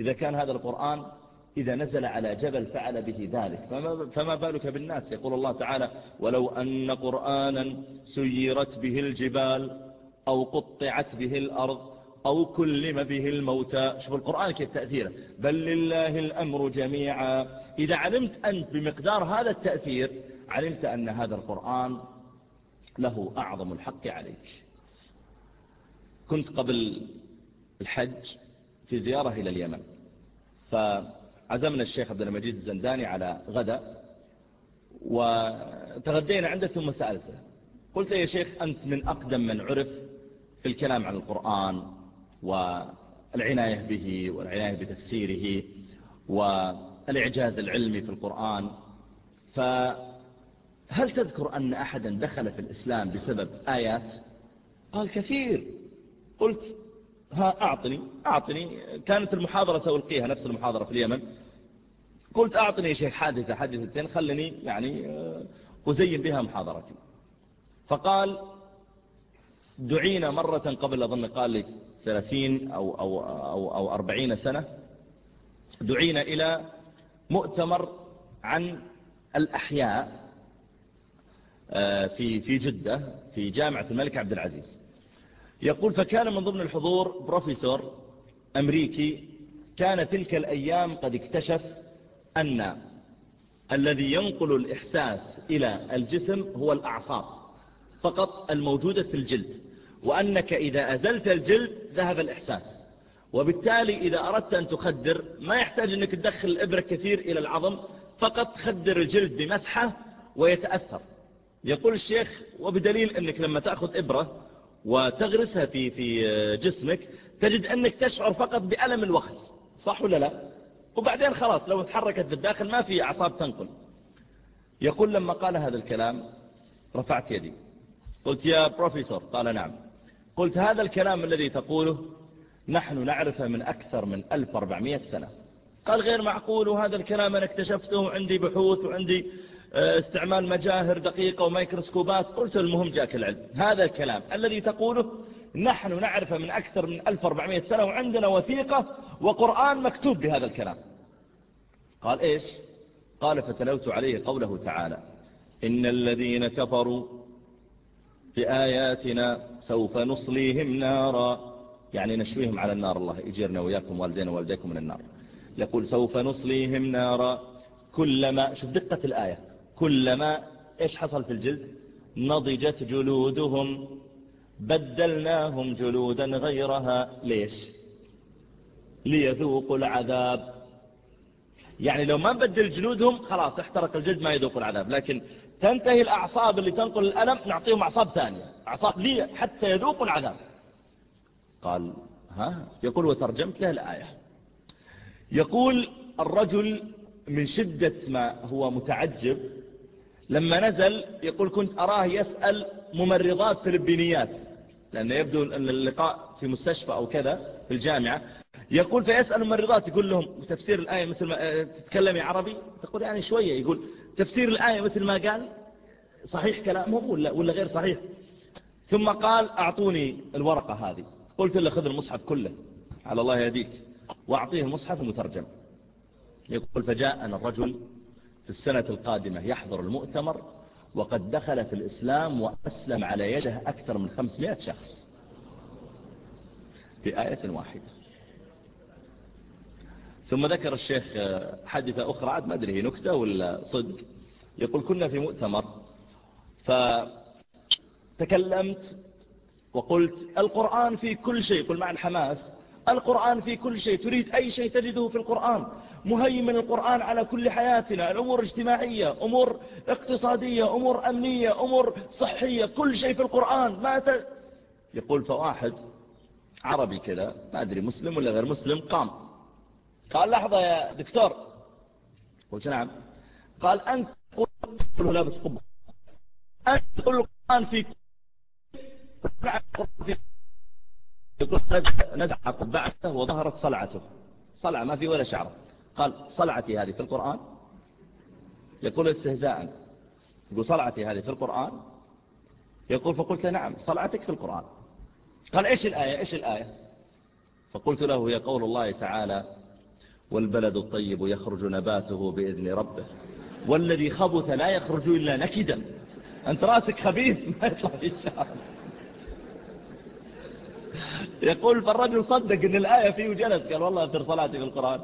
إذا كان هذا القرآن إذا نزل على جبل فعل به ذلك. فما, فما بالك بالناس؟ يقول الله تعالى ولو أن قرآنا سيرت به الجبال أو قطعت به الأرض أو كلم به الموتى. شوف القرآن كيف تأثيره. بل لله الأمر جميعا. إذا علمت أنت بمقدار هذا التأثير علمت أن هذا القرآن له أعظم الحق عليك. كنت قبل الحج في زيارة إلى اليمن. فعزمنا الشيخ عبد المجيد الزنداني على غدا وتغدينا عنده ثم سألته. قلت يا شيخ أنت من أقدم من عرف في الكلام عن القرآن والعناية به والعناية بتفسيره والإعجاز العلمي في القرآن. فهل تذكر أن أحدا دخل في الإسلام بسبب آيات؟ قال كثير. قلت ها أعطني أعطني. كانت المحاضرة سألقيها نفس المحاضرة في اليمن. قلت أعطني يا شيخ حادثة حادثتين خلني يعني آه، أزين بها محاضرتي. فقال دعينا مرة قبل أظن قال لي ثلاثين أو, أو, أو, أو أربعين سنة. دعينا إلى مؤتمر عن الأحياء آه، في في جدة في جامعة الملك عبد العزيز. يقول فكان من ضمن الحضور بروفيسور أمريكي. كان تلك الأيام قد اكتشف أن الذي ينقل الإحساس إلى الجسم هو الأعصاب فقط الموجودة في الجلد وأنك إذا أزلت الجلد ذهب الإحساس. وبالتالي إذا أردت أن تخدر ما يحتاج أنك تدخل الإبرة كثير إلى العظم فقط خدر الجلد بمسحة ويتأثر. يقول الشيخ وبدليل أنك لما تأخذ إبرة وتغرسها في في جسمك تجد أنك تشعر فقط بألم الوخز صح ولا لا؟ وبعدين خلاص لو تحركت بالداخل ما في أعصاب تنقل. يقول لما قال هذا الكلام رفعت يدي. قلت يا بروفيسور قال نعم. قلت هذا الكلام الذي تقوله نحن نعرفه من أكثر من 1400 سنة. قال غير معقول وهذا الكلام أنا اكتشفته عندي بحوث وعندي آه، استعمال مجاهر دقيقة وميكروسكوبات قلت المهم جاك العلم. هذا الكلام الذي تقوله نحن نعرفه من أكثر من 1400 سنة وعندنا وثيقة وقرآن مكتوب بهذا الكلام. قال إيش؟ قال فتلوت عليه قوله تعالى إن الذين كفروا بآياتنا سوف نصليهم نارا. يعني نشويهم على النار الله يجيرنا وياكم والدينا والديكم من النار. يقول سوف نصليهم نارا كلما شوف دقة الآية. كلما إيش حصل في الجلد؟ نضجت جلودهم بدلناهم جلودا غيرها. ليش؟ ليذوقوا العذاب. يعني لو ما بدل جلودهم خلاص احترق الجلد ما يذوقوا العذاب. لكن تنتهي الأعصاب اللي تنقل الألم نعطيهم أعصاب ثانية. أعصاب لي حتى يذوقوا العذاب. قال ها؟ يقول وترجمت له الآية. يقول الرجل من شدة ما هو متعجب لما نزل يقول كنت أراه يسأل ممرضات فلبينيات لأنه يبدو أن اللقاء في مستشفى أو كذا في الجامعة يقول فيسأل الممرضات يقول لهم تفسير الآية مثل ما تتكلمي عربي؟ تقول يعني شوية يقول تفسير الآية مثل ما قال؟ صحيح كلامهم ولا, ولا غير صحيح. ثم قال أعطوني الورقة هذه. قلت له خذ المصحف كله على الله يهديك وأعطيه المصحف المترجم يقول فجاءنا الرجل في السنة القادمة يحضر المؤتمر وقد دخل في الإسلام وأسلم على يده أكثر من 500 شخص في آية واحدة. ثم ذكر الشيخ حادثة أخرى عاد ما أدري هي نكتة ولا صدق يقول كنا في مؤتمر فتكلمت وقلت القرآن في كل شيء قل مع الحماس القرآن في كل شيء. تريد أي شيء تجده في القرآن. مهيمن القرآن على كل حياتنا. الأمور اجتماعية أمور اقتصادية أمور أمنية أمور صحية. كل شيء في القرآن. ما ت... يقول فواحد عربي كذا ما أدري مسلم ولا غير مسلم قام. قال لحظة يا دكتور. قلت نعم. قال أنت قل لابس قبة. أنت تقول القرآن في يقول نزع قبعته وظهرت صلعته. صلعة ما في ولا شعر. قال صلعتي هذه في القرآن؟ يقول استهزاء. يقول صلعتي هذه في القرآن؟ يقول فقلت نعم صلعتك في القرآن. قال إيش الآية؟ إيش الآية؟ فقلت له هي قول الله تعالى والبلد الطيب يخرج نباته بإذن ربه والذي خبث لا يخرج إلا نكدا. أنت راسك خبيث ما يطلع في الشعر. يقول فالرجل صدق إن الآية فيه وجلس قال والله أثر صلاتي في القرآن.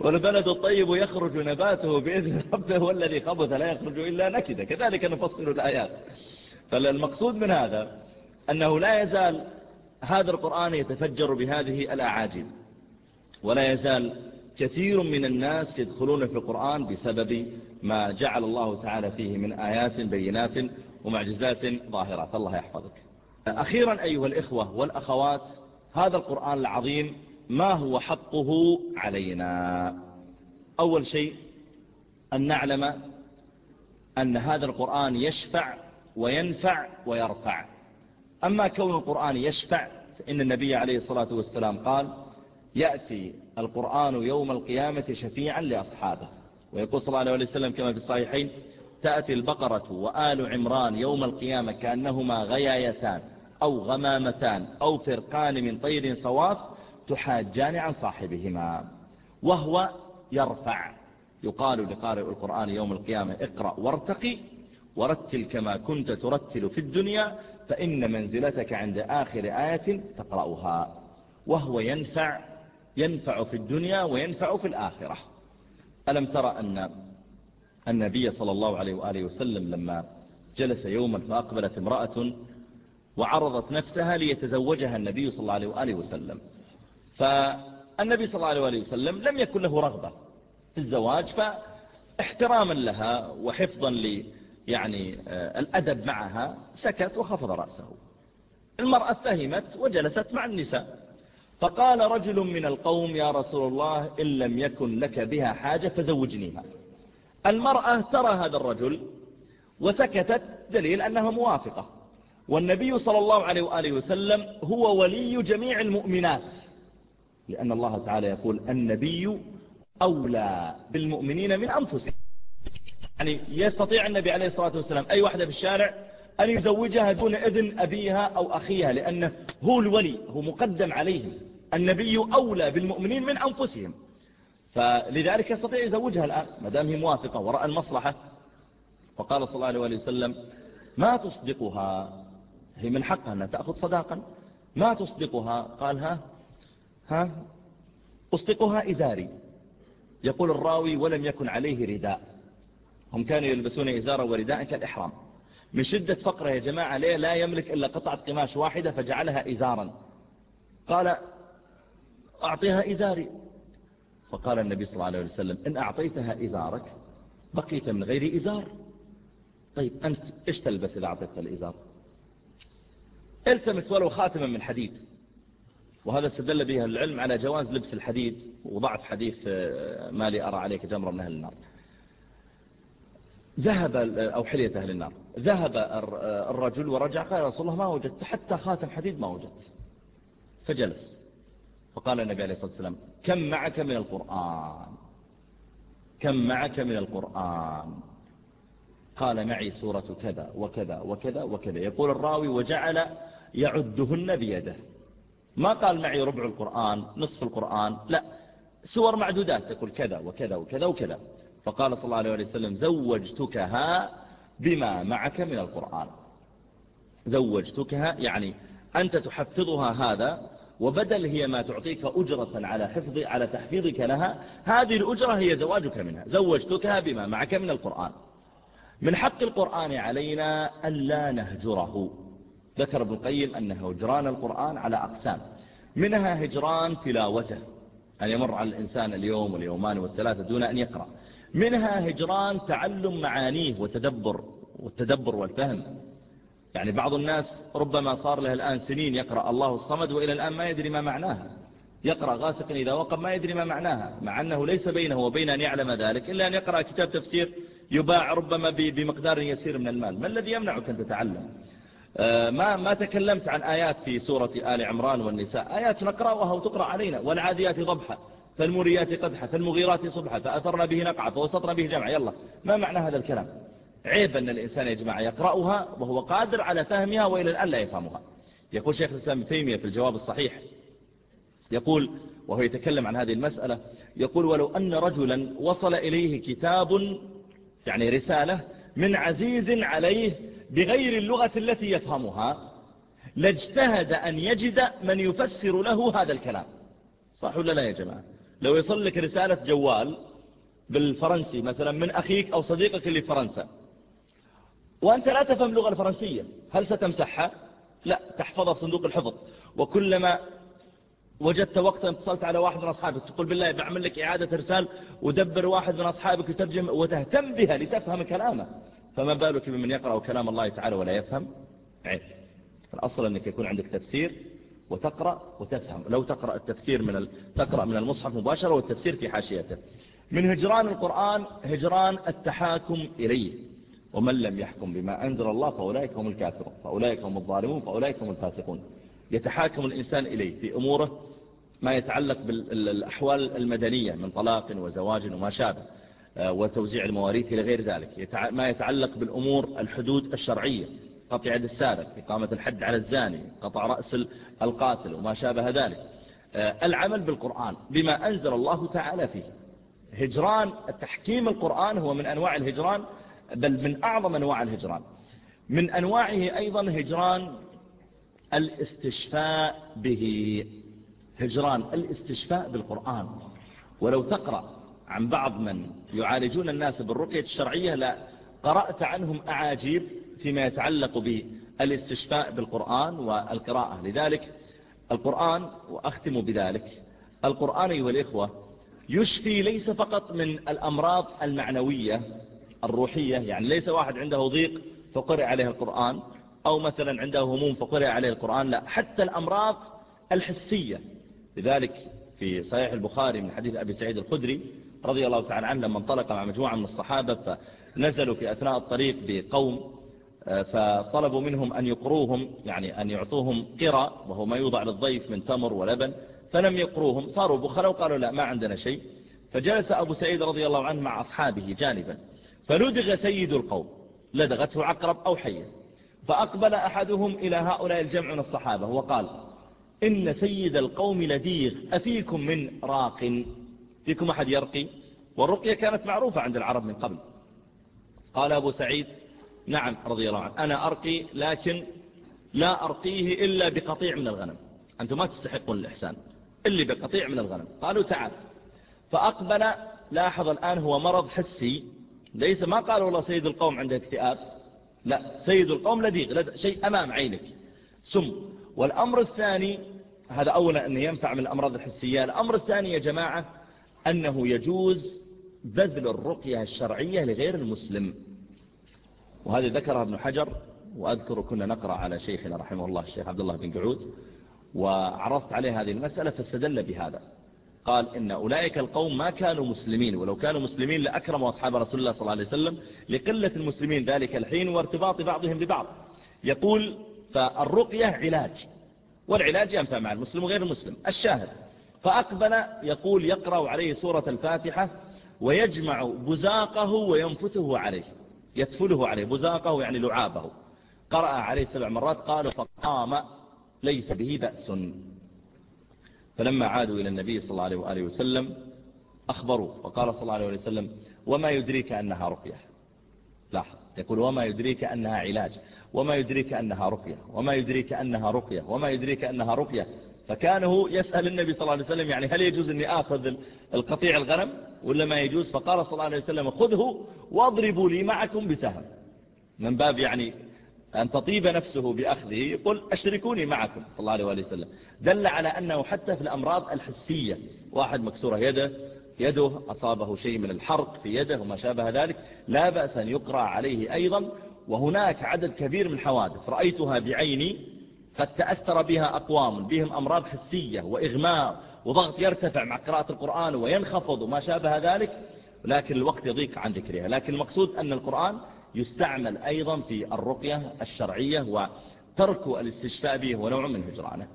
والبلد الطيب يخرج نباته بإذن ربه والذي خبث لا يخرج إلا نكدة. كذلك نفصل الآيات. فالمقصود من هذا أنه لا يزال هذا القرآن يتفجر بهذه الأعاجيب ولا يزال كثير من الناس يدخلون في القرآن بسبب ما جعل الله تعالى فيه من آيات بينات ومعجزات ظاهرات. الله يحفظك. أخيرا أيها الإخوة والأخوات هذا القرآن العظيم ما هو حقه علينا؟ أول شيء أن نعلم أن هذا القرآن يشفع وينفع ويرفع. أما كون القرآن يشفع فإن النبي عليه الصلاة والسلام قال يأتي القرآن يوم القيامة شفيعا لأصحابه. ويقول صلى الله عليه وسلم كما في الصحيحين تأتي البقرة وآل عمران يوم القيامة كأنهما غيايتان أو غمامتان أو فرقان من طير صواف تحاجان عن صاحبهما. وهو يرفع. يقال لقارئ القرآن يوم القيامة اقرأ وارتقي. ورتل كما كنت ترتل في الدنيا فإن منزلتك عند آخر آية تقرأها. وهو ينفع. ينفع في الدنيا وينفع في الآخرة. ألم ترى أن النبي صلى الله عليه وآله وسلم لما جلس يوما فأقبلت امرأة وعرضت نفسها ليتزوجها النبي صلى الله عليه وآله وسلم. فالنبي صلى الله عليه وآله وسلم لم يكن له رغبة في الزواج فاحتراما لها وحفظا ل يعني آه، الأدب معها سكت وخفض رأسه. المرأة فهمت وجلست مع النساء. فقال رجل من القوم يا رسول الله إن لم يكن لك بها حاجة فزوجنيها. المرأة ترى هذا الرجل وسكتت دليل أنها موافقة والنبي صلى الله عليه وآله وسلم هو ولي جميع المؤمنات لأن الله تعالى يقول النبي أولى بالمؤمنين من أنفسهم. يعني يستطيع النبي عليه الصلاة والسلام أي واحدة في الشارع أن يزوجها دون إذن أبيها أو أخيها لأنه هو الولي هو مقدم عليهم. النبي أولى بالمؤمنين من أنفسهم. فلذلك يستطيع يزوجها الآن ما دام هي موافقة ورأى المصلحة. فقال صلى الله عليه وسلم ما تصدقها؟ هي من حقها أنها تأخذ صداقا. ما تصدقها؟ قال ها ها أصدقها إزاري. يقول الراوي ولم يكن عليه رداء. هم كانوا يلبسون إزارا ورداء كالإحرام. من شدة فقره يا جماعة ليه لا يملك إلا قطعة قماش واحدة فجعلها إزارا؟ قال أعطيها إزاري. فقال النبي صلى الله عليه وسلم إن أعطيتها إزارك بقيت من غير إزار. طيب أنت إيش تلبس إذا أعطيتها الإزار؟ التمس ولو خاتما من حديد. وهذا استدل به العلم على جواز لبس الحديد وضعف حديث آه، ما لي أرى عليك جمرا من أهل النار. ذهب أو حلية أهل النار. ذهب آه، الرجل ورجع قال رسول الله ما وجدت حتى خاتم حديد ما وجدت. فجلس. فقال النبي عليه الصلاة والسلام كم معك من القرآن؟ كم معك من القرآن؟ قال معي سورة كذا وكذا وكذا وكذا. يقول الراوي وجعل يعدهن بيده. ما قال معي ربع القرآن نصف القرآن لا. سور معدودات يقول كذا وكذا وكذا وكذا. فقال صلى الله عليه وسلم زوجتكها بما معك من القرآن. زوجتكها يعني أنت تحفظها هذا وبدل هي ما تعطيك أجرة على حفظ على تحفيظك لها هذه الأجرة هي زواجك منها زوجتكها بما معك من القرآن. من حق القرآن علينا ألا نهجره. ذكر ابن القيم أن هجران القرآن على أقسام منها هجران تلاوته أن يمر على الإنسان اليوم واليومان والثلاثة دون أن يقرأ. منها هجران تعلم معانيه وتدبر والتدبر والفهم. يعني بعض الناس ربما صار له الآن سنين يقرأ الله الصمد وإلى الآن ما يدري ما معناها يقرأ غاسقا إذا وقب ما يدري ما معناها مع أنه ليس بينه وبين أن يعلم ذلك إلا أن يقرأ كتاب تفسير يباع ربما بمقدار يسير من المال. ما الذي يمنعك أن تتعلم؟ آه، ما ما تكلمت عن آيات في سورة آل عمران والنساء. آيات نقرأها وتقرأ علينا والعاديات ضبحة فالموريات قدحة فالمغيرات صبحة فأثرنا به نقعة فوسطنا به جمع. يلا ما معنى هذا الكلام؟ عيب أن الإنسان يا جماعة يقرأها وهو قادر على فهمها وإلى الآن لا يفهمها. يقول شيخ الإسلام ابن تيمية في الجواب الصحيح يقول وهو يتكلم عن هذه المسألة يقول ولو أن رجلا وصل إليه كتاب يعني رسالة من عزيز عليه بغير اللغة التي يفهمها لاجتهد أن يجد من يفسر له هذا الكلام. صح ولا لا يا جماعة؟ لو يصل لك رسالة جوال بالفرنسي مثلا من أخيك أو صديقك اللي في فرنسا وأنت لا تفهم اللغة الفرنسية. هل ستمسحها؟ لا تحفظها في صندوق الحفظ. وكلما وجدت وقتا اتصلت على واحد من أصحابك تقول بالله بعمل لك إعادة إرسال ودبر واحد من أصحابك يترجم وتهتم بها لتفهم كلامه. فما بالك بمن يقرأ كلام الله تعالى ولا يفهم؟ عيب. الأصل أنك يكون عندك تفسير وتقرأ وتفهم. لو تقرأ التفسير من ال... تقرأ من المصحف مباشرة والتفسير في حاشيته. من هجران القرآن هجران التحاكم إليه. ومن لم يحكم بما أنزل الله فأولئك هم الكافرون فأولئك هم الظالمون فأولئك هم الفاسقون. يتحاكم الإنسان إليه في أموره ما يتعلق بالأحوال المدنية من طلاق وزواج وما شابه آه، وتوزيع المواريث إلى غير ذلك. ما يتعلق بالأمور الحدود الشرعية قطع يد السارق إقامة الحد على الزاني قطع رأس القاتل وما شابه ذلك. آه، العمل بالقرآن بما أنزل الله تعالى فيه. هجران التحكيم القرآن هو من أنواع الهجران بل من أعظم أنواع الهجران. من أنواعه أيضا هجران الاستشفاء به. هجران الاستشفاء بالقرآن. ولو تقرأ عن بعض من يعالجون الناس بالرقية الشرعية لا قرأت عنهم أعاجيب فيما يتعلق بالاستشفاء بالقرآن والقراءة. لذلك القرآن وأختم بذلك القرآن أيها الإخوة يشفي ليس فقط من الأمراض المعنوية الروحية يعني ليس واحد عنده ضيق فقرأ عليه القرآن أو مثلا عنده هموم فقرأ عليه القرآن لا حتى الأمراض الحسية. لذلك في صحيح البخاري من حديث أبي سعيد الخدري رضي الله تعالى عنه لما انطلق مع مجموعة من الصحابة فنزلوا في أثناء الطريق بقوم فطلبوا منهم أن يقروهم يعني أن يعطوهم قرى وهو ما يوضع للضيف من تمر ولبن فلم يقروهم صاروا بخلوا وقالوا لا ما عندنا شيء. فجلس أبو سعيد رضي الله عنه مع أصحابه جانبا. فلدغ سيد القوم لدغته عقرب أو حية فأقبل أحدهم إلى هؤلاء الجمع من الصحابة وقال إن سيد القوم لديغ أفيكم من راق؟ فيكم أحد يرقي؟ والرقية كانت معروفة عند العرب من قبل. قال أبو سعيد نعم رضي الله عنه أنا أرقي لكن لا أرقيه إلا بقطيع من الغنم. أنتم ما تستحقون الإحسان إلا بقطيع من الغنم. قالوا تعال. فأقبل لاحظ الآن هو مرض حسي ليس ما قالوا الله سيد القوم عنده اكتئاب. لا سيد القوم لديغ شيء أمام عينك. سم. والأمر الثاني هذا أولا أنه ينفع من الأمراض الحسية. الأمر الثاني يا جماعة أنه يجوز بذل الرقية الشرعية لغير المسلم. وهذه ذكرها ابن حجر وأذكر كنا نقرأ على شيخنا رحمه الله الشيخ عبد الله بن قعود وعرضت عليه هذه المسألة فاستدل بهذا. قال إن أولئك القوم ما كانوا مسلمين ولو كانوا مسلمين لأكرموا أصحاب رسول الله صلى الله عليه وسلم لقلة المسلمين ذلك الحين وارتباط بعضهم ببعض. يقول فالرقية علاج والعلاج ينفع مع المسلم وغير المسلم الشاهد. فأقبل يقول يقرأ عليه سورة الفاتحة ويجمع بزاقه وينفثه عليه يتفله عليه بزاقه يعني لعابه. قرأ عليه سبع مرات قال فقام ليس به بأس. فلما عادوا إلى النبي صلى الله عليه وآله وسلم أخبروه وقال صلى الله عليه وسلم وما يدريك أنها رقية؟ لاحظ يقول وما يدريك أنها علاج؟ وما يدريك أنها رقية؟ وما يدريك أنها رقية؟ وما يدريك أنها رقية؟ فكانه يسأل النبي صلى الله عليه وسلم يعني هل يجوز أني آخذ القطيع الغنم ولا ما يجوز؟ فقال صلى الله عليه وسلم خذه واضربوا لي معكم بسهم. من باب يعني أن تطيب نفسه بأخذه يقول أشركوني معكم صلى الله عليه وسلم. دل على أنه حتى في الأمراض الحسية واحد مكسورة يده يده أصابه شيء من الحرق في يده وما شابه ذلك لا بأس أن يقرأ عليه أيضا وهناك عدد كبير من الحوادث رأيتها بعيني قد تأثر بها أقوام بهم أمراض حسية وإغماء وضغط يرتفع مع قراءة القرآن وينخفض وما شابه ذلك لكن الوقت يضيق عن ذكرها. لكن المقصود أن القرآن يستعمل أيضا في الرقية الشرعية وترك الاستشفاء به هو نوع من هجرانه.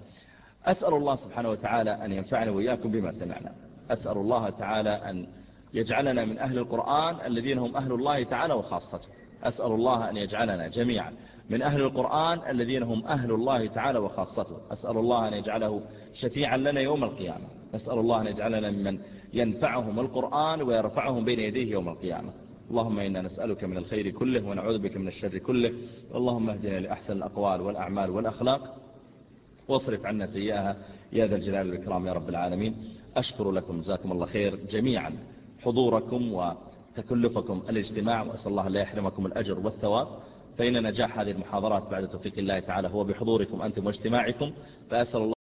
أسأل الله سبحانه وتعالى أن ينفعنا وإياكم بما سمعنا. أسأل الله تعالى أن يجعلنا من أهل القرآن الذين هم أهل الله تعالى وخاصته. أسأل الله أن يجعلنا جميعا من أهل القرآن الذين هم أهل الله تعالى وخاصته. أسأل الله أن يجعله شفيعا لنا يوم القيامة. أسأل الله أن يجعلنا ممن ينفعهم القرآن ويرفعهم بين يديه يوم القيامة. اللهم إنا نسألك من الخير كله ونعوذ بك من الشر كله. اللهم اهدنا لأحسن الأقوال والأعمال والأخلاق. واصرف عنا سيئها. يا ذا الجلال والإكرام يا رب العالمين. أشكر لكم. جزاكم الله خير جميعا. حضوركم وتكلفكم الاجتماع وأسأل الله لا يحرمكم الأجر والثواب. فإن نجاح هذه المحاضرات بعد توفيق الله تعالى هو بحضوركم أنتم واجتماعكم. فأسأل الله